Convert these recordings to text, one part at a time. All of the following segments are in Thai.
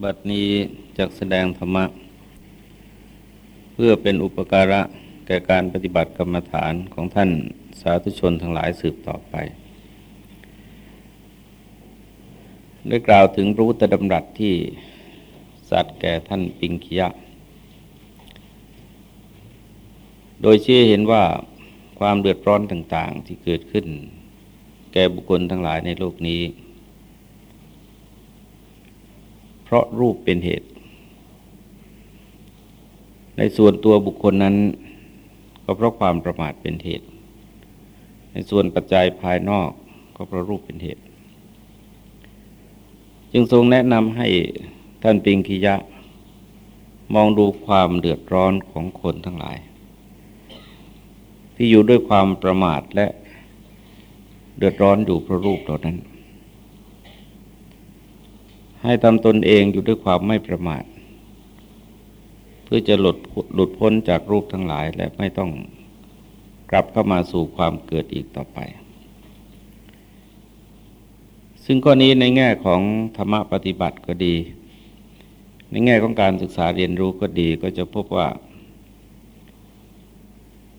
บัดนี้จักแสดงธรรมะ เพื่อเป็นอุปการะแก่การปฏิบัติกรรมฐานของท่านสาธุชนทั้งหลายสืบต่อไป ได้กล่าวถึงพระพุทธดำรัสที่สัตว์แก่ท่านปิงคียะ โดยชี้เห็นว่าความเดือดร้อนต่าง ๆ ที่เกิดขึ้น แก่บุคคลทั้งหลายในโลกนี้ เพ ราะรูปเป็นเหตุ ในส่วนตัวบุคคลนั้น ก็เพราะความประมาทเป็นเหตุ ในส่วนปัจจัยภายนอกก็เพราะรูปเป็นเหตุ จึงทรงแนะนำให้ท่านปิงคิยะ มองดูความเดือดร้อนของคนทั้งหลาย ที่อยู่ด้วยความประมาทและเดือดร้อนอยู่เพราะรูปเหล่านั้น ให้ทำตนเองอยู่ด้วยความไม่ประมาท เพื่อจะหลุดหลุดพ้นจากรูปทั้งหลายและไม่ต้องกลับเข้ามาสู่ความเกิดอีกต่อไป ซึ่งข้อนี้ในแง่ของธรรมปฏิบัติก็ดี ในแง่ของการศึกษาเรียนรู้ก็ดีก็จะพบว่า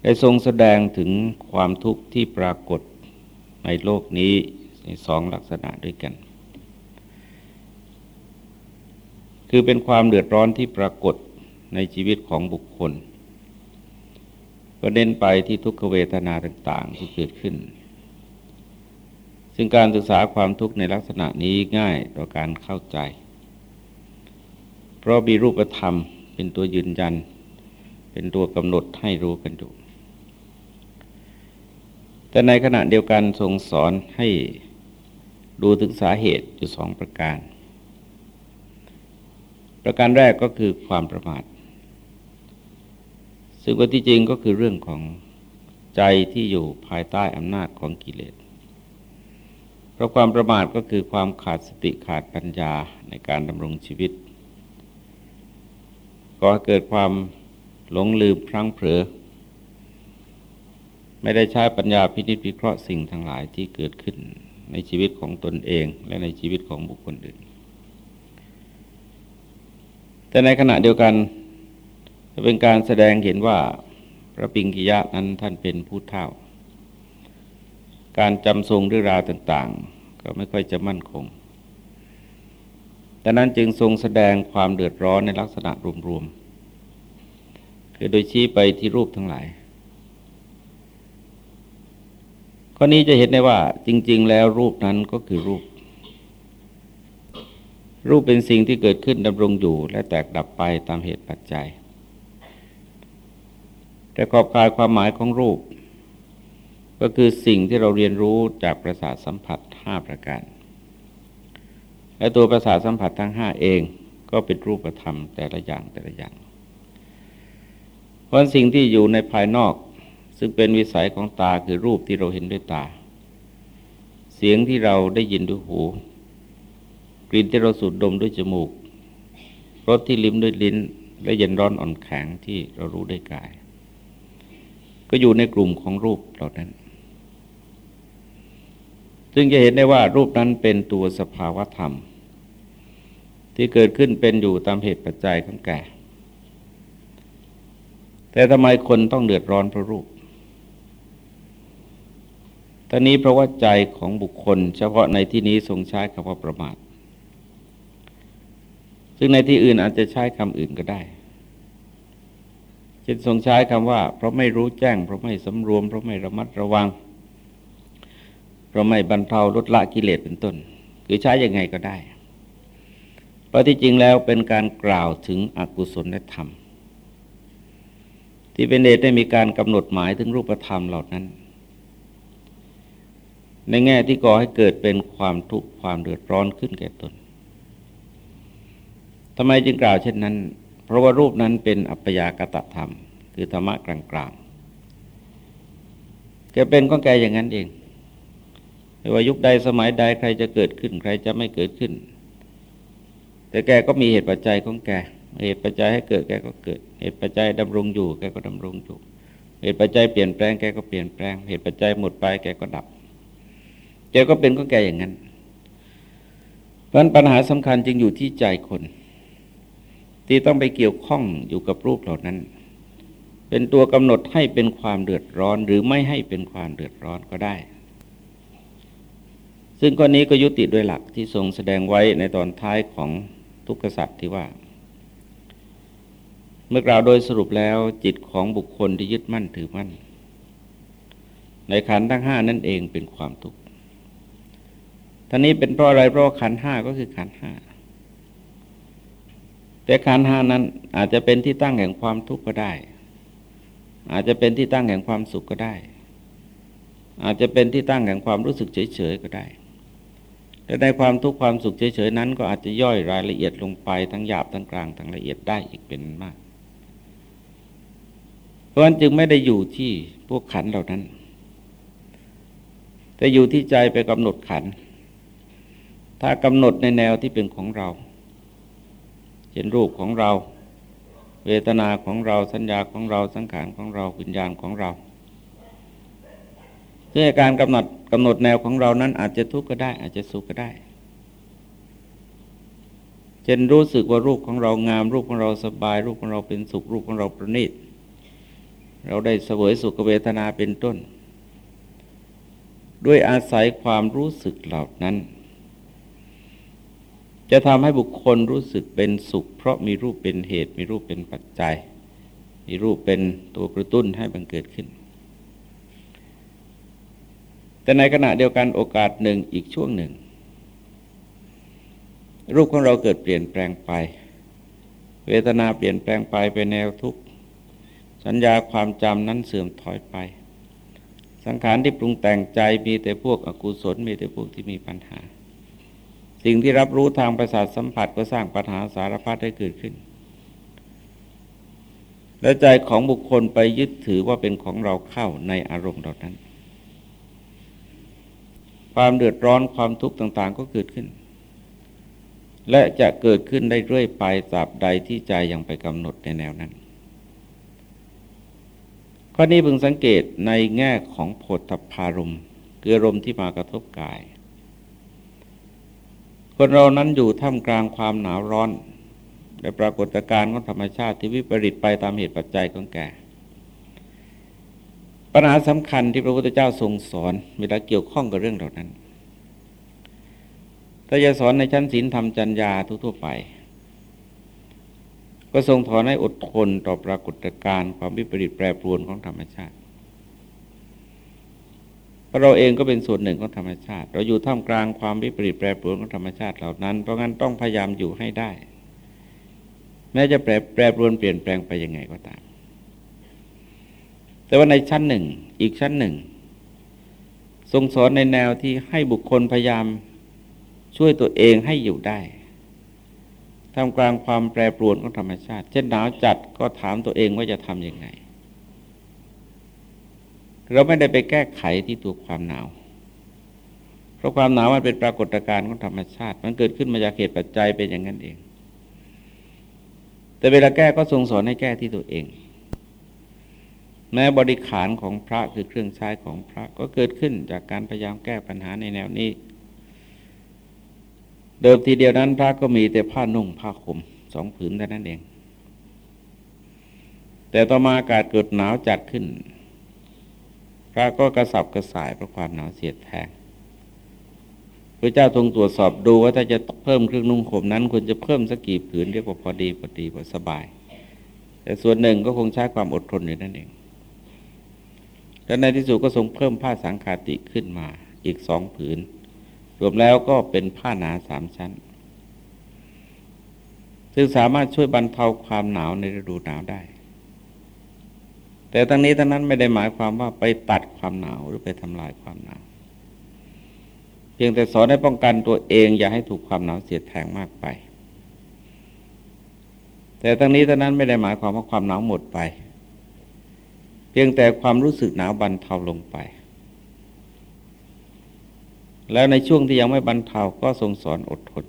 ได้ทรงแสดงถึงความทุกข์ที่ปรากฏในโลกนี้ในสองลักษณะด้วยกัน คือเป็นความเดือดร้อนที่ปรากฏในชีวิตของบุคคล ก็เน้นไปที่ทุกขเวทนาต่างๆที่เกิดขึ้น ซึ่งการศึกษาความทุกข์ในลักษณะนี้ง่ายต่อการเข้าใจ เพราะมีรูปธรรมเป็นตัวยืนยัน เป็นตัวกำหนดให้รู้กันอยู่แต่ในขณะเดียวกันทรงสอนให้ดูถึงสาเหตุอยู่สองประการ ประการแรกก็คือความประมาท ซึ่งว่าที่จริงก็คือเรื่องของใจที่อยู่ภายใต้อำนาจของกิเลส เพราะความประมาทก็คือความขาดสติขาดปัญญาในการดำรงชีวิตก็เกิดความหลงลืมพลั้งเผลอไม่ได้ใช้ปัญญาพินิจพิเคราะห์สิ่งทั้งหลายที่เกิดขึ้นในชีวิตของตนเองและในชีวิตของบุคคลอื่น แต่ในขณะเดียวกันจะเป็นการแสดงเห็นว่าพระปิงกิยะนั้นท่านเป็นผู้เท่า การจำทรงเรื่องราวต่าง ๆ ก็ไม่ค่อยจะมั่นคงดังนั้นจึงทรงแสดงความเดือดร้อนในลักษณะรวมๆ คือโดยชี้ไปที่รูปทั้งหลาย ข้อนี้จะเห็นได้ว่าจริง ๆ แล้วรูปนั้นก็คือรูป รูปเป็นสิ่งที่เกิดขึ้นดำรงอยู่ และแตกดับไปตามเหตุปัจจัยแต่ขอบกายความหมายของรูป ก็คือสิ่งที่เราเรียนรู้จากประสาทสัมผัสห้าประการ และตัวประสาทสัมผัสทั้งห้าเองก็เป็นรูปธรรมแต่ละอย่างแต่ละอย่าง เพราะสิ่งที่อยู่ในภายนอก ซึ่งเป็นวิสัยของตาคือรูปที่เราเห็นด้วยตา เสียงที่เราได้ยินด้วยหู ลิ่นที่เราสูดดมด้วยจมูกรสที่ลิ้มด้วยลิ้น และเย็นร้อนอ่อนแข็งที่เรารู้ด้วยกาย ก็อยู่ในกลุ่มของรูปเหล่านั้น ซึ่งจะเห็นได้ว่ารูปนั้นเป็นตัวสภาวธรรม ที่เกิดขึ้นเป็นอยู่ตามเหตุปัจจัยของแก่ แต่ทำไมคนต้องเดือดร้อนเพราะรูปตอนนี้เพราะว่าใจของบุคคล เฉพาะในที่นี้ทรงใช้คำว่าประมาท ซึ่งในที่อื่นอาจจะใช้คำอื่นก็ได้เช่นทรงใช้คำว่า เพราะไม่รู้แจ้ง เพราะไม่สำรวม เพราะไม่ระมัดระวัง เพราะไม่บรรเทาลดละกิเลสเป็นต้น คือใช้ยังไงก็ได้ เพราะที่จริงแล้วเป็นการกล่าวถึงอกุศลธรรม ที่เป็นเดชได้มีการกำหนดหมายถึงรูปธรรมเหล่านั้น ในแง่ที่ก่อให้เกิดเป็นความทุกข์ความเดือดร้อนขึ้นแก่ตน ทำไมจึงกล่าวเช่นนั้น เพราะว่ารูปนั้นเป็นอัปยากตธรรม คือธรรมะกลางๆแกเป็นก็แกอย่างนั้นเองไม่ว่ายุคใดสมัยใดใครจะเกิดขึ้น ใครจะไม่เกิดขึ้น แต่แกก็มีเหตุปัจจัยของแกเหตุปัจจัยให้เกิดแกก็เกิด เหตุปัจจัยดำรงอยู่แกก็ดำรงอยู่ เหตุปัจจัยเปลี่ยนแปลงแกก็เปลี่ยนแปลง เหตุปัจจัยหมดไปแกก็ดับแกก็เป็นก็แกอย่างนั้นเพราะปัญหาสำคัญจึงอยู่ที่ใจคน ที่ต้องไปเกี่ยวข้องอยู่กับรูปเหล่านั้น เป็นตัวกำหนดให้เป็นความเดือดร้อนหรือไม่ให้เป็นความเดือดร้อนก็ได้ ซึ่งข้อนี้ก็ยุติโดยหลักที่ทรงแสดงไว้ในตอนท้ายของทุกขสัตว์ที่ว่า เมื่อกล่าวโดยสรุปแล้วจิตของบุคคลที่ยึดมั่นถือมั่น ในขันทั้งห้านั่นเองเป็นความทุกข์ท่านี้เป็นเพราะอะไรเพราะขันห้าก็คือขันห้า แต่ขันห้านั้นอาจจะเป็นที่ตั้งแห่งความทุกข์ก็ได้ อาจจะเป็นที่ตั้งแห่งความสุขก็ได้ อาจจะเป็นที่ตั้งแห่งความรู้สึกเฉยๆก็ได้ แต่ในความทุกข์ความสุขเฉยๆนั้น ก็อาจจะย่อยรายละเอียดลงไปทั้งหยาบทั้งกลางทั้งละเอียดได้อีกเป็นมาก เพราะฉะนั้นจึงไม่ได้อยู่ที่พวกขันเหล่านั้น แต่อยู่ที่ใจไปกำหนดขัน ถ้ากำหนดในแนวที่เป็นของเรา เห็นรูปของเรา เวทนาของเราสัญญาของเราสังขารของเราวิญญาณของเราซึ่งการกำหนดกำหนดแนวของเรานั้น อาจจะทุกข์ก็ได้ อาจจะสุขก็ได้เช่นรู้สึกว่ารูปของเรางาม รูปของเราสบาย รูปของเราเป็นสุข รูปของเราประณีตเราได้เสวยสุขเวทนาเป็นต้น ด้วยอาศัยความรู้สึกเหล่านั้น จะทำให้บุคคลรู้สึกเป็นสุข เพราะมีรูปเป็นเหตุ มีรูปเป็นปัจจัย มีรูปเป็นตัวกระตุ้นให้บังเกิดขึ้น แต่ในขณะเดียวกันโอกาสหนึ่งอีกช่วงหนึ่ง รูปของเราเกิดเปลี่ยนแปลงไป เวทนาเปลี่ยนแปลงไปเป็นแนวทุกข์สัญญาความจำนั้นเสื่อมถอยไป สังขารที่ปรุงแต่งใจมีแต่พวกอกุศลมีแต่พวกที่มีปัญหา สิ่งที่รับรู้ทางประสาทสัมผัสก็สร้างปัญหาสารพัดให้เกิดขึ้น และใจของบุคคลไปยึดถือว่าเป็นของเราเข้าในอารมณ์เหล่านั้น ความเดือดร้อนความทุกข์ต่าง ๆ ก็เกิดขึ้น และจะเกิดขึ้นได้เรื่อยไปตราบใดที่ใจยังไปกำหนดในแนวนั้น ข้อนี้พึงสังเกตในแง่ของโพธพารมคืออารมณ์ที่มากระทบกาย คนเรานั้นอยู่ท่ามกลางความหนาวร้อนในปรากฏการณ์ของธรรมชาติที่วิปริตไปตามเหตุปัจจัยของแก่ปัญหาสำคัญที่พระพุทธเจ้าทรงสอนเวลาเกี่ยวข้องกับเรื่องเหล่านั้นถ้าจะสอนในชั้นศีลธรรมจัญญาทั่วๆไป ก็ทรงถอนให้อดทนต่อปรากฏการณ์ความวิปริตแปรปรวนของธรรมชาติ ราะเราเองก็เป็นส่วนหนึ่งของธรรมชาติ เราอยู่ท่ามกลางความวิปริตแปรปรวนของธรรมชาติเหล่านั้น เพราะงั้นต้องพยายามอยู่ให้ได้ แม้จะแปรแปรปรวนเปลี่ยนแปลงไปยังไงก็ตาม แต่ว่าในชั้นหนึ่ง อีกชั้นหนึ่ง ทรงสอนในแนวที่ให้บุคคลพยายามช่วยตัวเองให้อยู่ได้ท่ามกลางความแปรปรวนของธรรมชาติ เช่นหนาวจัดก็ถามตัวเองว่าจะทำยังไง เราไม่ได้ไปแก้ไขที่ตัวความหนาว เพราะความหนาวมันเป็นปรากฏการณ์ของธรรมชาติ มันเกิดขึ้นมาจากเหตุปัจจัยเป็นอย่างนั้นเอง แต่เวลาแก้ก็ทรงสอนให้แก้ที่ตัวเอง แม้บริขารของพระคือเครื่องใช้ของพระก็เกิดขึ้นจากการพยายามแก้ปัญหาในแนวนี้ เดิมทีเดียวนั้นพระก็มีแต่ผ้านุ่งผ้าห่มสองผืนแต่านั้นเอง แต่ต่อมาอากาศเกิดหนาวจัดขึ้น พระก็กระสับกระส่ายเพราะความหนาวเสียดแทงพระเจ้าทรงตรวจสอบดูว่าถ้าจะเพิ่มเครื่องนุ่งห่มนั้นควรจะเพิ่มสักกี่ผืนเรียกว่าพอดีพอดีพอสบาย แต่ส่วนหนึ่งก็คงใช้ความอดทนอยู่นั่นเองและในที่สุดก็ทรงเพิ่มผ้าสังขาติขึ้นมาอีกสองผืน รวมแล้วก็เป็นผ้าหนาสามชั้น ซึ่งสามารถช่วยบรรเทาความหนาวในฤดูหนาวได้ แต่ทั้งนี้ทั้งนั้นไม่ได้หมายความว่าไปตัดความหนาวหรือไปทำลายความหนาวเพียงแต่สอนให้ป้องกันตัวเองอย่าให้ถูกความหนาวเสียดแทงมากไป แต่ทั้งนี้ทั้งนั้นไม่ได้หมายความว่าความหนาวหมดไป เพียงแต่ความรู้สึกหนาวบรรเทาลงไป แล้วในช่วงที่ยังไม่บรรเทาก็ทรงสอนอดทน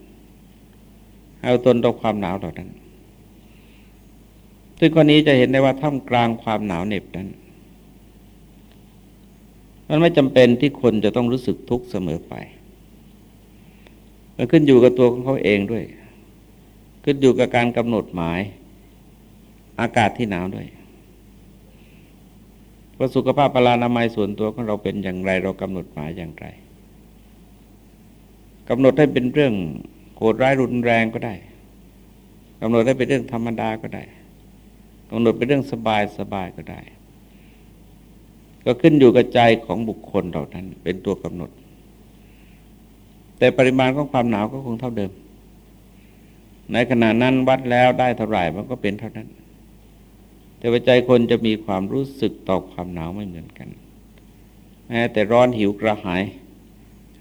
ให้อดทนต่อความหนาวเหล่านั้น ซึ่งกรณีจะเห็นได้ว่าท่ามกลางความหนาวเหน็บนั้น มันไม่จำเป็นที่คนจะต้องรู้สึกทุกข์เสมอไป มันขึ้นอยู่กับตัวของเขาเองด้วย ขึ้นอยู่กับการกำหนดหมาย อากาศที่หนาวด้วยว่าสุขภาพปรานามัยส่วนตัวของเราเป็นอย่างไร เรากำหนดหมายอย่างไรกำหนดให้เป็นเรื่องโหดร้ายรุนแรงก็ได้กำหนดให้เป็นเรื่องธรรมดาก็ได้ำหนดเป็นเรื่องสบายสบายก็ได้ ก็ขึ้นอยู่กับใจของบุคคลเหล่านั้น เป็นตัวกำหนด แต่ปริมาณของความหนาวก็คงเท่าเดิม ในขณะนั้นวัดแล้วได้เท่าไหร่มันก็เป็นเท่านั้น แต่ว่าใจคนจะมีความรู้สึกต่อความหนาวไม่เหมือนกันแม้แต่ร้อนหิวกระหาย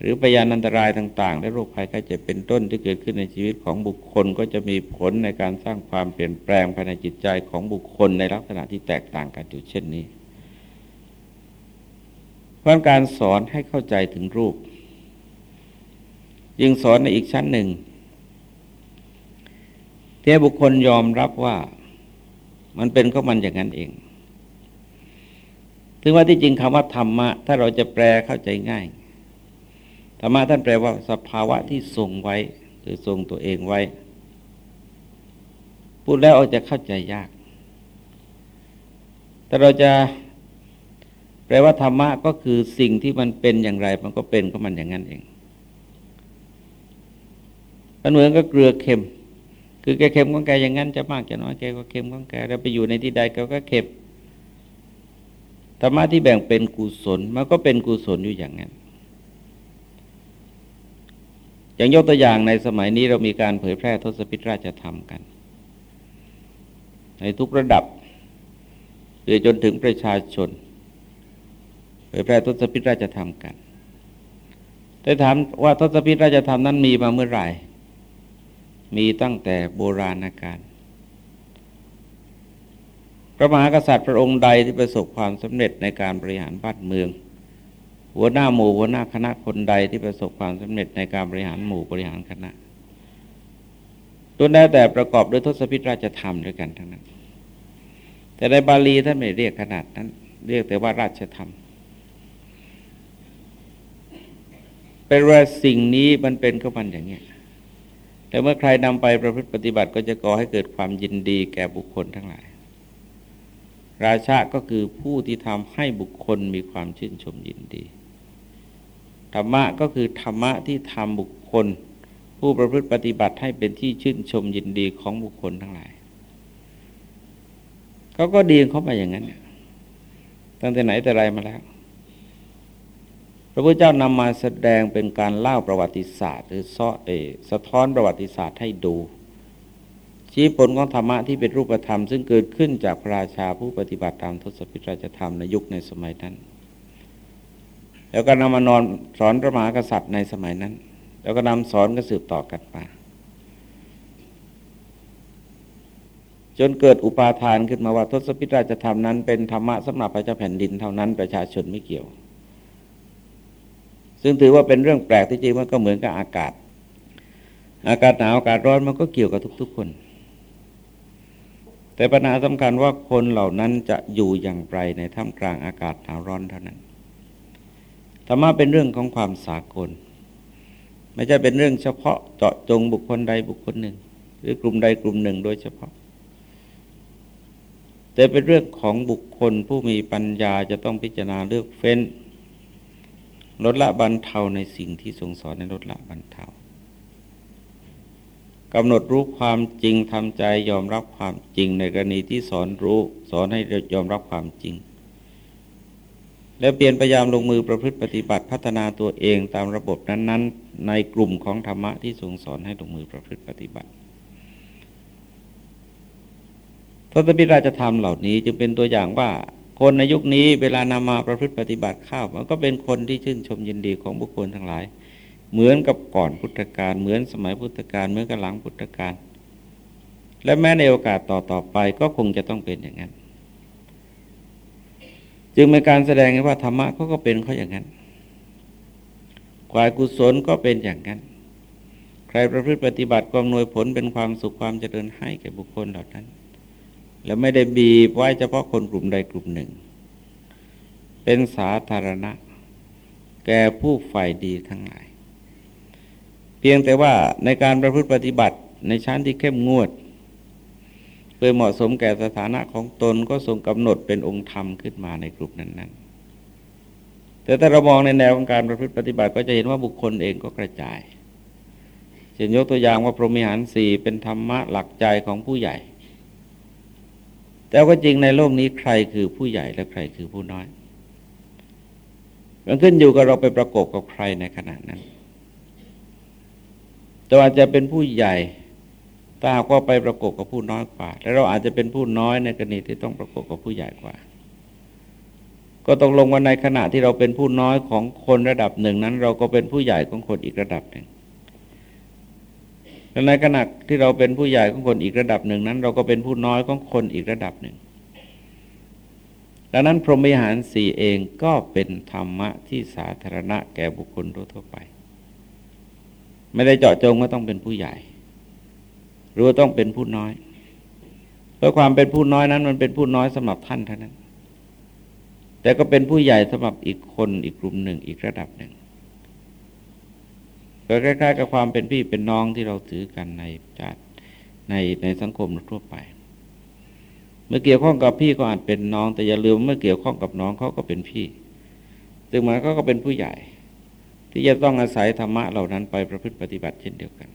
หรือพยานอันตรายต่างๆ และโรคภัยไข้เจ็บเป็นต้นที่เกิดขึ้นในชีวิตของบุคคลก็จะมีผลในการสร้างความเปลี่ยนแปลงภายในจิตใจของบุคคลในลักษณะที่แตกต่างกันอยู่เช่นนี้เพราะการสอนให้เข้าใจถึงรูป ยิ่งสอนในอีกชั้นหนึ่งที่บุคคลยอมรับว่ามันเป็นก็มันอย่างนั้นเอง ถึงว่าที่จริงคำว่าธรรมะ ถ้าเราจะแปลเข้าใจง่าย ธรรมะท่านแปลว่าสภาวะที่ทรงไว้ หรือทรงตัวเองไว้ พูดแล้วอาจจะเข้าใจยาก แต่เราจะแปลว่าธรรมะก็คือสิ่งที่มันเป็นอย่างไร มันก็เป็นก็มันอย่างนั้นเองมันเหมือนกับเกลือเค็ม คือแกเค็มของแกอย่างนั้นจะมากจะน้อยแกก็เค็มของแกเราไปอยู่ในที่ใดแกก็เค็มธรรมะที่แบ่งเป็นกุศลมันก็เป็นกุศลอยู่อย่างนั้น อย่างยกตัวอย่างในสมัยนี้เรามีการเผยแพร่ทศพิธราชธรรมกัน ในทุกระดับไปจนถึงประชาชน เผยแพร่ทศพิธราชธรรมกันแต่ถามว่าทศพิธราชธรรมนั้นมีมาเมื่อไหร่ มีตั้งแต่โบราณกาลพระมหากษัตริย์พระองค์ใดที่ประสบความสำเร็จในการบริหารบ้านเมือง หัวหน้าหมู่หัวหน้าคณะคนใดที่ประสบความสำเร็จในการบริหารหมู่บริหารคณะตัวแน่แต่ประกอบด้วยทศพิธราชธรรมด้วยกันทั้งนั้น แต่ในบาลีท่านไม่เรียกขนาดนั้น เรียกแต่ว่าราชธรรมเป็นว่าสิ่งนี้มันเป็นก็มันอย่างนี้แต่เมื่อใครนำไปประพฤติปฏิบัติก็จะก่อให้เกิดความยินดีแก่บุคคลทั้งหลาย ราชาก็คือผู้ที่ทำให้บุคคลมีความชื่นชมยินดี ธรรมะก็คือธรรมะที่ทำบุคคล ผู้ประพฤติปฏิบัติให้เป็นที่ชื่นชมยินดีของบุคคลทั้งหลายเขาก็ดีเข้ามาอย่างนั้นตั้งแต่ไหนแต่ไรมาแล้ว พระพุทธเจ้านำมาแสดงเป็นการเล่าประวัติศาสตร์ หรือซ้อเอสะท้อนประวัติศาสตร์ให้ดูชี้ผลของธรรมะที่เป็นรูปธรรม ซึ่งเกิดขึ้นจากพระราชาผู้ปฏิบัติตามทศพิธราชธรรมในยุคในสมัยนั้น แล้วก็นำมานอนสอนพระมหากษัตริย์ในสมัยนั้น แล้วก็นำสอนก็สืบต่อกันมาจนเกิดอุปาทานขึ้นมาว่าทศพิธราชธรรมนั้นเป็นธรรมะสำหรับพระเจ้าแผ่นดินเท่านั้นประชาชนไม่เกี่ยว ซึ่งถือว่าเป็นเรื่องแปลกที่จริงมันก็เหมือนกับอากาศ อากาศหนาวอากาศร้อนมันก็เกี่ยวกับทุก ๆคน แต่ปัญหาสำคัญว่าคนเหล่านั้นจะอยู่อย่างไรในท่ามกลางอากาศหนาวร้อนเท่านั้น ธรรมะเป็นเรื่องของความสากล ไม่ใช่เป็นเรื่องเฉพาะเจาะจงบุคคลใดบุคคลหนึ่ง หรือกลุ่มใดกลุ่มหนึ่งโดยเฉพาะ แต่เป็นเรื่องของบุคคลผู้มีปัญญาจะต้องพิจารณาเลือกเฟ้น ลดละบรรเทาในสิ่งที่ทรงสอนในลดละบรรเทากำหนดรู้ความจริงทำใจยอมรับความจริงในกรณีที่สอนรู้ สอนให้ยอมรับความจริง แล้วเปลี่ยนพยายามลงมือประพฤติปฏิบัติพัฒนาตัวเองตามระบบนั้นๆ ในกลุ่มของธรรมะที่ทรงสอนให้ลงมือประพฤติปฏิบัติทศพิราชธรรมเหล่านี้จึงเป็นตัวอย่างว่าคนในยุคนี้เวลานำมาประพฤติปฏิบัติข้าวมันก็เป็นคนที่ชื่นชมยินดีของบุคคลทั้งหลาย เหมือนกับก่อนพุทธกาลเหมือนสมัยพุทธกาลเหมือนกับหลังพุทธกาลและแม้ในโอกาสต่อๆไปก็คงจะต้องเป็นอย่างนั้น จึงเป็นการแสดงว่าธรรมะเขาก็เป็นเขาอย่างนั้นควายกุศลก็เป็นอย่างนั้น ใครประพฤติปฏิบัติความนวยผลเป็นความสุขความเจริญให้แก่บุคคลเหล่านั้น แล้วไม่ได้บีบไว้เฉพาะคนกลุ่มใดกลุ่มหนึ่ง เป็นสาธารณะ แก่ผู้ฝ่ายดีทั้งหลาย เพียงแต่ว่าในการประพฤติปฏิบัติในชั้นที่เข้มงวด ยเหมาะสมแก่สถานะของตนก็ทรงกำหนดเป็นองค์ธรรมขึ้นมาในกลุ่มนั้น ๆ แต่ถ้าเรามองในแนวของการประพฤติปฏิบัติก็จะเห็นว่าบุคคลเองก็กระจายเช่นยกตัวอย่างว่าพรหมิหารสี่เป็นธรรมะหลักใจของผู้ใหญ่ แต่ก็จริงในโลกนี้ใครคือผู้ใหญ่และใครคือผู้น้อยมันขึ้นอยู่กับเราไปประกบกับใครในขณะนั้นแต่อาจจะเป็นผู้ใหญ่ ถ้าหากว่าไปประกบกับผู้น้อยกว่า แล้วเราอาจจะเป็นผู้น้อยในกรณีที่ต้องประกบกับผู้ใหญ่กว่า ก็ต้องลงว่าในขณะที่เราเป็นผู้น้อยของคนระดับหนึ่งนั้น เราก็เป็นผู้ใหญ่ของคนอีกระดับหนึ่งและในขณะที่เราเป็นผู้ใหญ่ของคนอีกระดับหนึ่งนั้น เราก็เป็นผู้น้อยของคนอีกระดับหนึ่งดังนั้นพรหมิหารสี่เองก็เป็นธรรมะที่สาธารณะแก่บุคคลทั่วไป ไม่ได้เจาะจงว่าต้องเป็นผู้ใหญ่ หรือว่าต้องเป็นผู้น้อยเพราะความเป็นผู้น้อยนั้น มันเป็นผู้น้อยสำหรับท่านเท่านั้น แต่ก็เป็นผู้ใหญ่สำหรับอีกคนอีกกลุ่มหนึ่งอีกระดับหนึ่งก็คล้ายๆกับความเป็นพี่เป็นน้องที่เราถือกันในจัดในในสังคมทั่วไป เมื่อเกี่ยวข้องกับพี่ก็อาจเป็นน้อง แต่อย่าลืมเมื่อเกี่ยวข้องกับน้องเขาก็เป็นพี่ถึงมันก็ก็เป็นผู้ใหญ่ ที่จะต้องอาศัยธรรมะเหล่านั้นไปประพฤติปฏิบัติเช่นเดียวกัน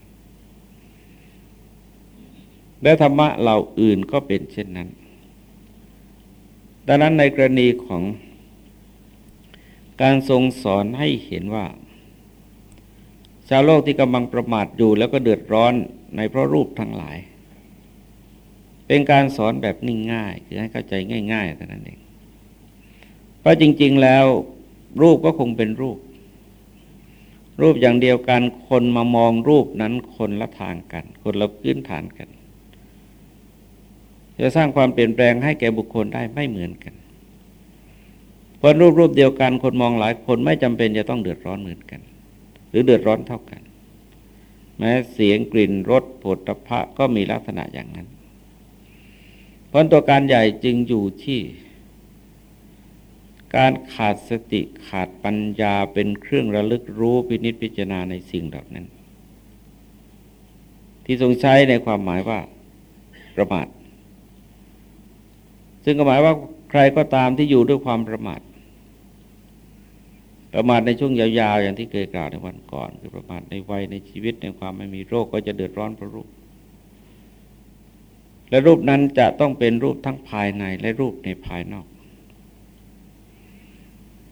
และธรรมะเหล่าอื่นก็เป็นเช่นนั้น ดังนั้นในกรณีของการทรงสอนให้เห็นว่า ชาวโลกที่กำลังประมาทอยู่แล้วก็เดือดร้อนในเพราะรูปทั้งหลาย เป็นการสอนแบบง่ายๆคือให้เข้าใจง่ายๆเท่านั้นเอง เพราะจริง ๆแล้วรูปก็คงเป็นรูป รูปอย่างเดียวกันคนมามองรูปนั้นคนละทางกัน คนละพื้นฐานกัน จะสร้างความเปลี่ยนแปลงให้แก่บุคคลได้ไม่เหมือนกันเพราะรูปรูปเดียวกันคนมองหลายคนไม่จำเป็นจะต้องเดือดร้อนเหมือนกัน หรือเดือดร้อนเท่ากัน แม้เสียงกลิ่นรสผลตภะก็มีลักษณะอย่างนั้น เพราะตัวการใหญ่จึงอยู่ที่ การขาดสติขาดปัญญาเป็นเครื่องระลึกรู้พินิจพิจารณาในสิ่งเหล่านั้น ที่ทรงใช้ในความหมายว่าประมาท ซึ่งก็หมายว่าใครก็ตามที่อยู่ด้วยความประมาท ประมาทในช่วงยาวๆ อย่างที่เคยกล่าวในวันก่อน คือประมาทในวัยในชีวิตในความไม่มีโรคก็จะเดือดร้อนเพราะรูป และรูปนั้นจะต้องเป็นรูปทั้งภายในและรูปในภายนอก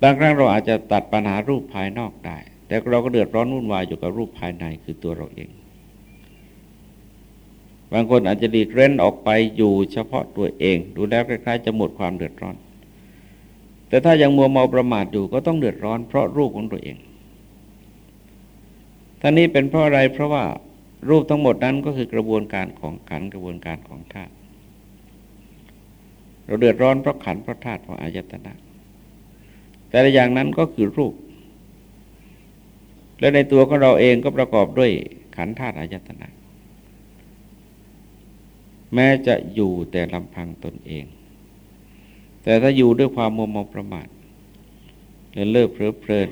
บางครั้งเราอาจจะตัดปัญหารูปภายนอกได้ แต่เราก็เดือดร้อนวุ่นวายอยู่กับรูปภายในคือตัวเราเอง บางคนอาจจะดีเร้นออกไปอยู่เฉพาะตัวเอง ดูแล้วคล้ายๆจะหมดความเดือดร้อน แต่ถ้ายังมัวเมาประมาทอยู่ก็ต้องเดือดร้อน เพราะรูปของตัวเองท่านี้เป็นเพราะอะไรเพราะว่ารูปทั้งหมดนั้นก็คือกระบวนการของขันกระบวนการของธาตุเราเดือดร้อนเพราะขันเพราะธาตุเพราะอายตนะ แต่ละอย่างนั้นก็คือรูป และในตัวของเราเองก็ประกอบด้วยขันธาตุอายตนะ แม้จะอยู่แต่ลำพังตนเอง แต่ถ้าอยู่ด้วยความมัวเมาประมาทเลินเล่อเพลิดเพลิน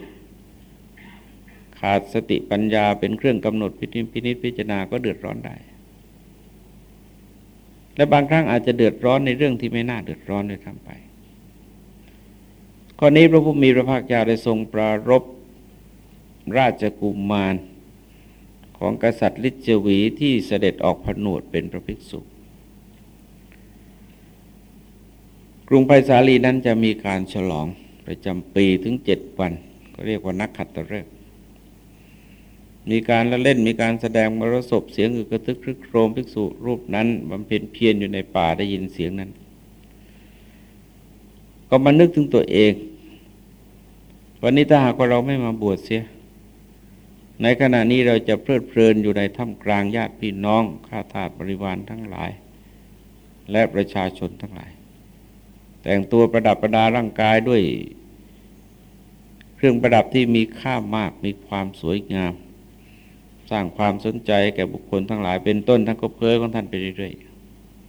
ขาดสติปัญญาเป็นเครื่องกำหนดพินิจพินิจพิจารณาก็เดือดร้อนได้ และบางครั้งอาจจะเดือดร้อนในเรื่องที่ไม่น่าเดือดร้อนด้วยทั้งไป ข้อนี้พระผู้มีพระภาคเจ้าได้ทรงปรารบราชกุมมารของกษัตริย์ลิจวีที่เสด็จออกผนวดเป็นพระภิกษุ กรุงไผ่สาลีนั้นจะมีการฉลองประจำปีถึงเจ็ดวัน ก็เรียกว่านักขัตฤกษ์มีการละเล่นมีการแสดงมรสพเสียงอึกระทึกครึกโครมภิกษุรูปนั้นบำเพ็ญเพียรอยู่ในป่าได้ยินเสียงนั้น ก็มานึกถึงตัวเอง วันนี้ถ้าหากว่าเราไม่มาบวชเสีย ในขณะนี้เราจะเพลิดเพลินอยู่ในถ้ำกลางญาติพี่น้องข้าทาสบริวารทั้งหลาย และประชาชนทั้งหลาย แต่งตัวประดับประดาร่างกายด้วย เครื่องประดับที่มีค่ามากมีความสวยงาม สร้างความสนใจแก่บุคคลทั้งหลายเป็นต้นท่านก็เพ้อของท่านไปเรื่อย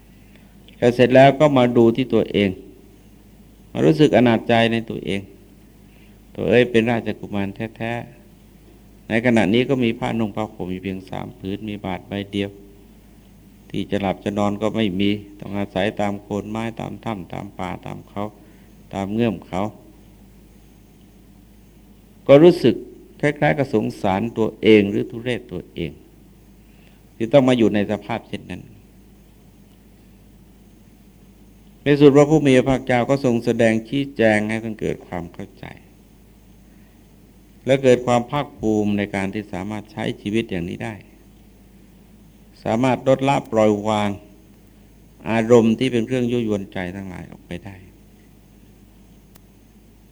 ๆแต่เสร็จแล้วก็มาดูที่ตัวเอง มารู้สึกอนาจใจในตัวเอง ตัวเอ้ยเป็นราชกุมารแท้ๆในขณะนี้ก็มีผ้านุ่งผ้าห่มมีเพียงสามผืนมีบาทใบเดียว ที่จะหลับจะนอนก็ไม่มี ต้องอาศัยตามโคนไม้ตามถ้ำตามป่าตามเขา ตามเงื่อมเขา ก็รู้สึกคล้ายๆกับสงสารตัวเองหรือทุเรศตัวเอง ที่ต้องมาอยู่ในสภาพเช่นนั้น ในสุดพระผู้มีพระภาคเจ้าก็ทรงแสดงชี้แจงให้ท่านเกิดความเข้าใจ และเกิดความภาคภูมิในการที่สามารถใช้ชีวิตอย่างนี้ได้ สามารถลดละปล่อยวาง อารมณ์ที่เป็นเครื่องยุยวนใจทั้งหลายออกไปได้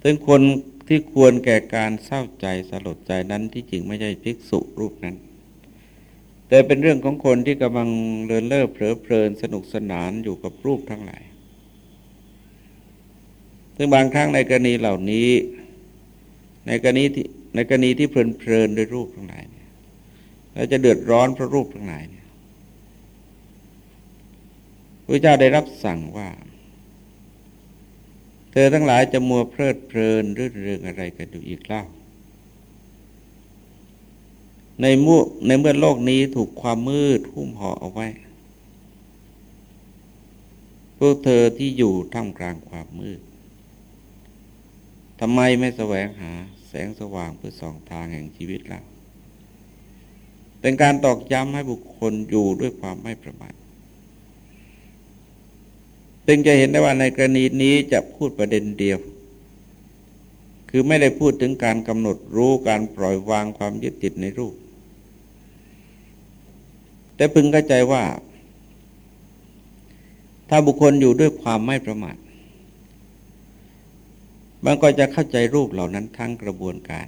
ซึ่งคนที่ควรแก่การเศร้าใจสลดใจนั้นที่จริงไม่ใช่ภิกษุรูปนั้น แต่เป็นเรื่องของคนที่กำลังเลินเล่อเผลอเพลินสนุกสนานอยู่กับรูปทั้งหลาย ซึ่งบางครั้งในกรณีเหล่านี้ ในกรณีที่ในกรณีที่เพลินเพลินด้วยรูปทั้งหลายเนี่ยเราจะเดือดร้อนเพราะรูปทั้งหลายเนี่ย พระเจ้าได้รับสั่งว่า เธอทั้งหลายจะมัวเพลิดเพลินรื่นเริงอะไรกันอยู่อีกเล่า ในมุในเมื่อโลกนี้ถูกความมืดหุ้มห่อเอาไว้ พวกเธอที่อยู่ท่ามกลางความมืดทำไมไม่แสวงหาแสงสว่างเพื่อส่องทางแห่งชีวิตเราเป็นการตอกย้ำให้บุคคลอยู่ด้วยความไม่ประมาท จึงจะเห็นได้ว่าในกรณีนี้จะพูดประเด็นเดียว คือไม่ได้พูดถึงการกำหนดรู้การปล่อยวางความยึดติดในรูป แต่พึงเข้าใจว่า ถ้าบุคคลอยู่ด้วยความไม่ประมาทมันก็จะเข้าใจรูปเหล่านั้นทั้งกระบวนการ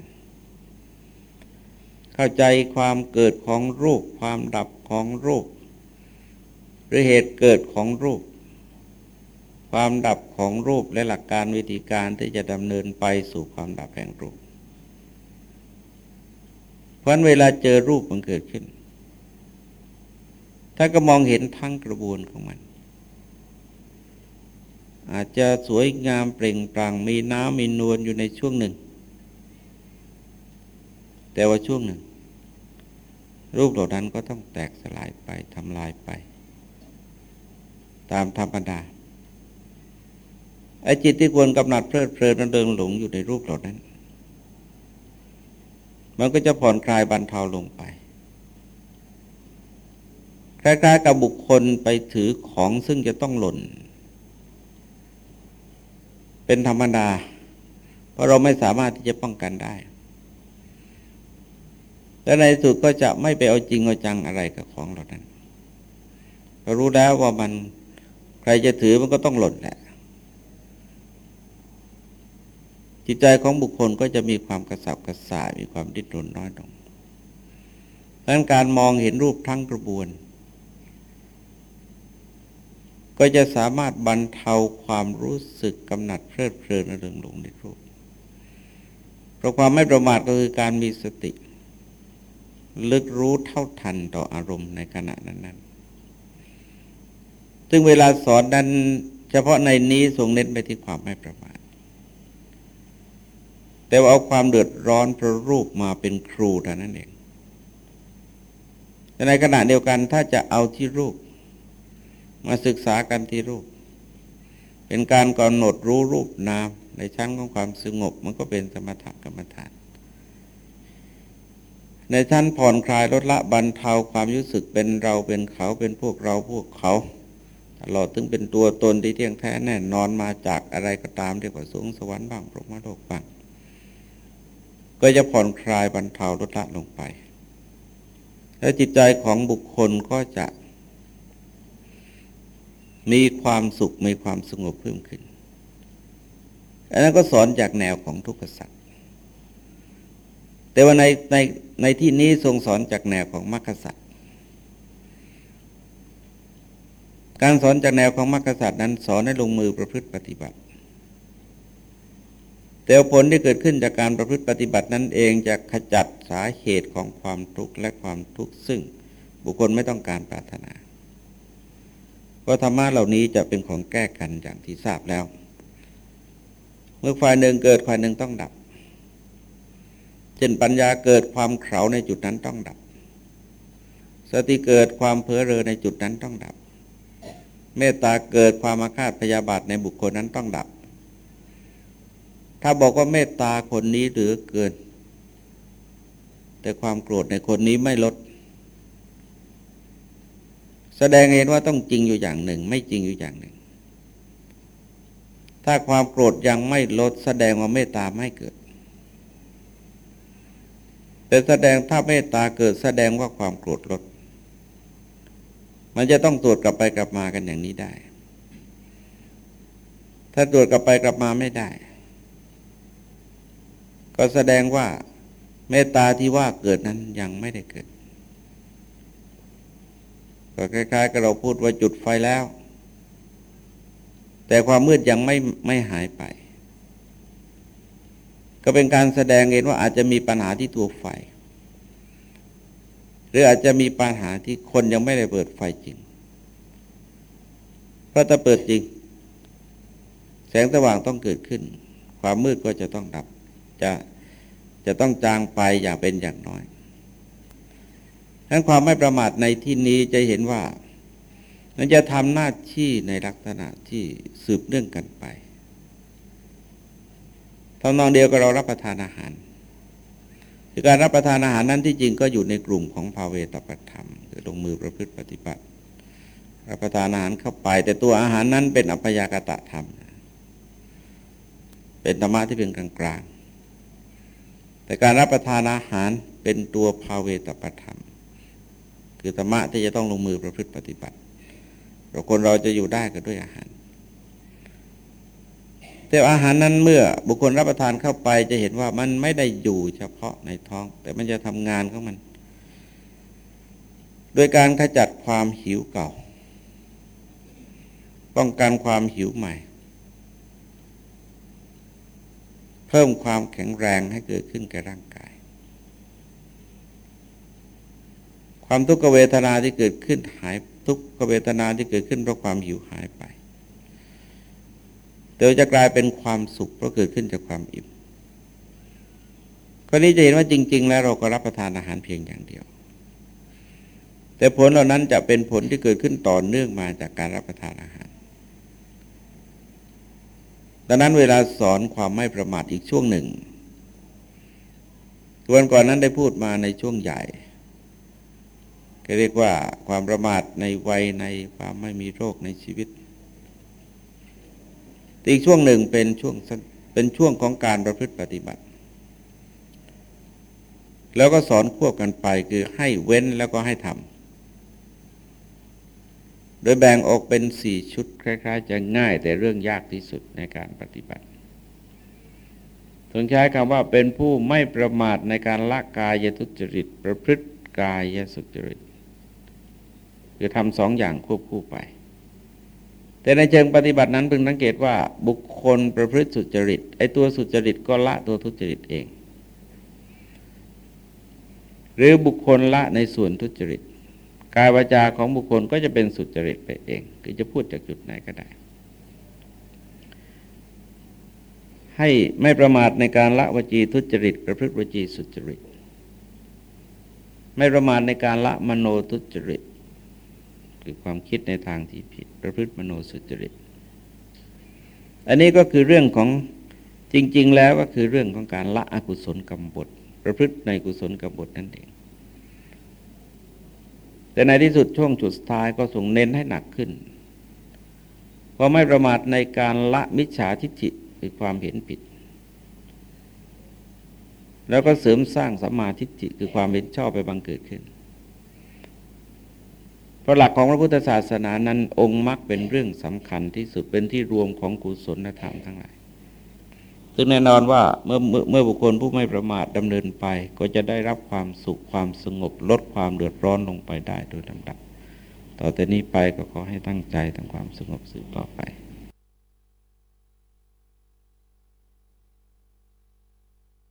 เข้าใจความเกิดของรูป ความดับของรูป หรือเหตุเกิดของรูป ความดับของรูปและหลักการวิธีการที่จะดำเนินไปสู่ความดับแห่งรูป เพราะเวลาเจอรูปมันเกิดขึ้นถ้าก็มองเห็นทั้งกระบวนของมัน อาจจะสวยงามเปล่งปลั่งมีน้ำมีนวลอยู่ในช่วงหนึ่ง แต่ว่าช่วงหนึ่ง รูปเหล่านั้นก็ต้องแตกสลายไปทำลายไป ตามธรรมดา ไอ้จิตที่ควรกำหนัดเพลิดเพลินนั้นเดินหลงอยู่ในรูปเหล่านั้น มันก็จะผ่อนคลายบรรเทาลงไป คล้ายๆกับบุคคลไปถือของซึ่งจะต้องหล่น เป็นธรรมดา เพราะเราไม่สามารถที่จะป้องกันได้ และในสุดก็จะไม่ไปเอาจริงเอาจังอะไรกับของเหล่านั้นเรารู้แล้วว่ามันใครจะถือมันก็ต้องหล่นแหละ จิตใจของบุคคลก็จะมีความกระสับกระส่ายมีความดิ้นรนน้อยลงดังนั้นการมองเห็นรูปทั้งกระบวน ก็จะสามารถบรรเทาความรู้สึกกำหนัดเพลิดเพลินเรื่องหลงในรูปเพราะความไม่ประมาทก็คือการมีสติลึกรู้เท่าทันต่ออารมณ์ในขณะนั้นๆซึ่งเวลาสอนนั้นเฉพาะในนี้ทรงเน้นไปที่ความไม่ประมาท แต่ว่าเอาความเดือดร้อนพระรูปมาเป็นครูเท่านั้นเองแต่ในขณะเดียวกันถ้าจะเอาที่รูป มาศึกษากันที่รูป เป็นการกำหนดรู้รูปนามในชั้นของความสงบมันก็เป็นสมถกรรมฐาน ในชั้นผ่อนคลายลดละบรรเทาความรู้สึกเป็นเราเป็นเขาเป็นพวกเราพวกเขาตลอดถึงเป็นตัวตนที่เที่ยงแท้แน่นอนมาจากอะไรก็ตามเรียกว่าสูงสวรรค์บ้างพรหมโลกบ้าง ก็จะผ่อนคลายบรรเทาลดละลงไป และจิตใจของบุคคลก็จะ มีความสุขมีความสงบเพิ่มขึ้น อันนั้นก็สอนจากแนวของทุกขสัตว์แต่ว่าในในในที่นี้ทรงสอนจากแนวของมรรคสัตว์การสอนจากแนวของมรรคสัตว์นั้นสอนให้ลงมือประพฤติปฏิบัติ แต่ผลที่เกิดขึ้นจากการประพฤติปฏิบัตินั้นเองจะขจัดสาเหตุของความทุกข์และความทุกข์ซึ่งบุคคลไม่ต้องการปรารถนาเพราะธรรมะเหล่านี้จะเป็นของแก้กันอย่างที่ทราบแล้ว เมื่อฝ่ายหนึ่งเกิดฝ่ายหนึ่งต้องดับ เช่นปัญญาเกิดความเขาในจุดนั้นต้องดับ สติเกิดความเพ้อเรอในจุดนั้นต้องดับ เมตตาเกิดความอาฆาตพยาบาทในบุคคลนั้นต้องดับ ถ้าบอกว่าเมตตาคนนี้เหลือเกิน แต่ความโกรธในคนนี้ไม่ลด แสดงเห็นว่าต้องจริงอยู่อย่างหนึ่ง ไม่จริงอยู่อย่างหนึ่ง ถ้าความโกรธยังไม่ลด แสดงว่าเมตตาไม่เกิด แต่แสดงถ้าเมตตาเกิด แสดงว่าความโกรธลด มันจะต้องตรวจกลับไปกลับมากันอย่างนี้ได้ ถ้าตรวจกลับไปกลับมาไม่ได้ ก็แสดงว่าเมตตาที่ว่าเกิดนั้นยังไม่ได้เกิด ก็คล้ายๆกับเราพูดว่าจุดไฟแล้ว แต่ความมืดยังไม่ไม่หายไป ก็เป็นการแสดงเห็นว่าอาจจะมีปัญหาที่ตัวไฟ หรืออาจจะมีปัญหาที่คนยังไม่ได้เปิดไฟจริง เพราะถ้าเปิดจริง แสงสว่างต้องเกิดขึ้น ความมืดก็จะต้องดับ จะจะต้องจางไปอย่างเป็นอย่างน้อยทั้นความไม่ประมาทในที่นี้จะเห็นว่ามันจะทำหน้าที่ในลักษณะที่สืบเนื่องกันไปทำนองเดียวกับเรารับประทานอาหารคือการรับประทานอาหารนั้นที่จริงก็อยู่ในกลุ่มของภาเวตปธรรมคือลงมือประพฤติปฏิบัติ รับประทานอาหารเข้าไป แต่ตัวอาหารนั้นเป็นอัพยากตะธรรม เป็นธรรมะที่เป็นกลางกลาง แต่การรับประทานอาหารเป็นตัวภาเวตปธรรม คือธรรมะที่จะต้องลงมือประพฤติปฏิบัติเราคนเราจะอยู่ได้ก็ด้วยอาหาร แต่อาหารนั้นเมื่อบุคคลรับประทานเข้าไปจะเห็นว่ามันไม่ได้อยู่เฉพาะในท้อง แต่มันจะทำงานของมัน โดยการขจัดความหิวเก่า ป้องกันความหิวใหม่ เพิ่มความแข็งแรงให้เกิดขึ้นแก่ร่างกาย ความทุกขเวทนาที่เกิดขึ้นหายทุกขเวทนาที่เกิดขึ้นเพราะความหิวหายไปเดี๋ยวจะกลายเป็นความสุขเพราะเกิดขึ้นจากความอิ่มคราวนี้จะเห็นว่าจริง ๆ แล้วเราก็รับประทานอาหารเพียงอย่างเดียว แต่ผลเหล่านั้นจะเป็นผลที่เกิดขึ้นต่อเนื่องมาจากการรับประทานอาหาร ดังนั้นเวลาสอนความไม่ประมาทอีกช่วงหนึ่งวันก่อนนั้นได้พูดมาในช่วงใหญ่ก็เรียกว่าความประมาทในวัยในความไม่มีโรคในชีวิต อีกช่วงหนึ่งเป็นช่วงเป็นช่วงของการประพฤติปฏิบัติ แล้วก็สอนควบกันไปคือให้เว้นแล้วก็ให้ทำ โดยแบ่งออกเป็นสี่ชุด คล้ายๆ จะง่ายแต่เรื่องยากที่สุดในการปฏิบัติทรงใช้คำว่าเป็นผู้ไม่ประมาทในการละกายทุจริต ประพฤติกายสุจริต คือทำสองอย่างควบคู่ไป แต่ในเชิงปฏิบัตินั้นเพึงสังเกตว่าบุคคลประพฤติสุจริตไอ้ตัวสุจริตก็ละตัวทุจริตเอง หรือบุคคลละในส่วนทุจริต กายวาจาของบุคคลก็จะเป็นสุจริตไปเองคือจะพูดจากจุดไหนก็ได้ ให้ไม่ประมาทในการละวจีทุจริต ประพฤติวจีสุจริต ไม่ประมาทในการละมโนทุจริต คือความคิดในทางที่ผิด ประพฤติมโนสุจริต อันนี้ก็คือเรื่องของจริง ๆ แล้วก็คือเรื่องของการละอกุศลกรรมบท ประพฤติในกุศลกรรมบทนั่นเอง แต่ในที่สุดช่วงจุดสุดท้ายก็ส่งเน้นให้หนักขึ้นเพราะไม่ประมาทในการละมิจฉาทิฏฐิคือความเห็นผิด แล้วก็เสริมสร้างสัมมาทิฏฐิคือความเห็นชอบไปบังเกิดขึ้นพระหลักของพระพุทธศาสนานั้นองค์มรรคเป็นเรื่องสำคัญที่สุดเป็นที่รวมของกุศลธรรมทั้งหลาย ซึ่งแน่นอนว่าเมื่อเมื่อบุคคลผู้ไม่ประมาทดำเนินไป ก็จะได้รับความสุขความสงบลดความเดือดร้อนลงไปได้โดยลำดับ ต่อแต่นี้ไปก็ขอให้ตั้งใจทำความสงบสืบต่อไป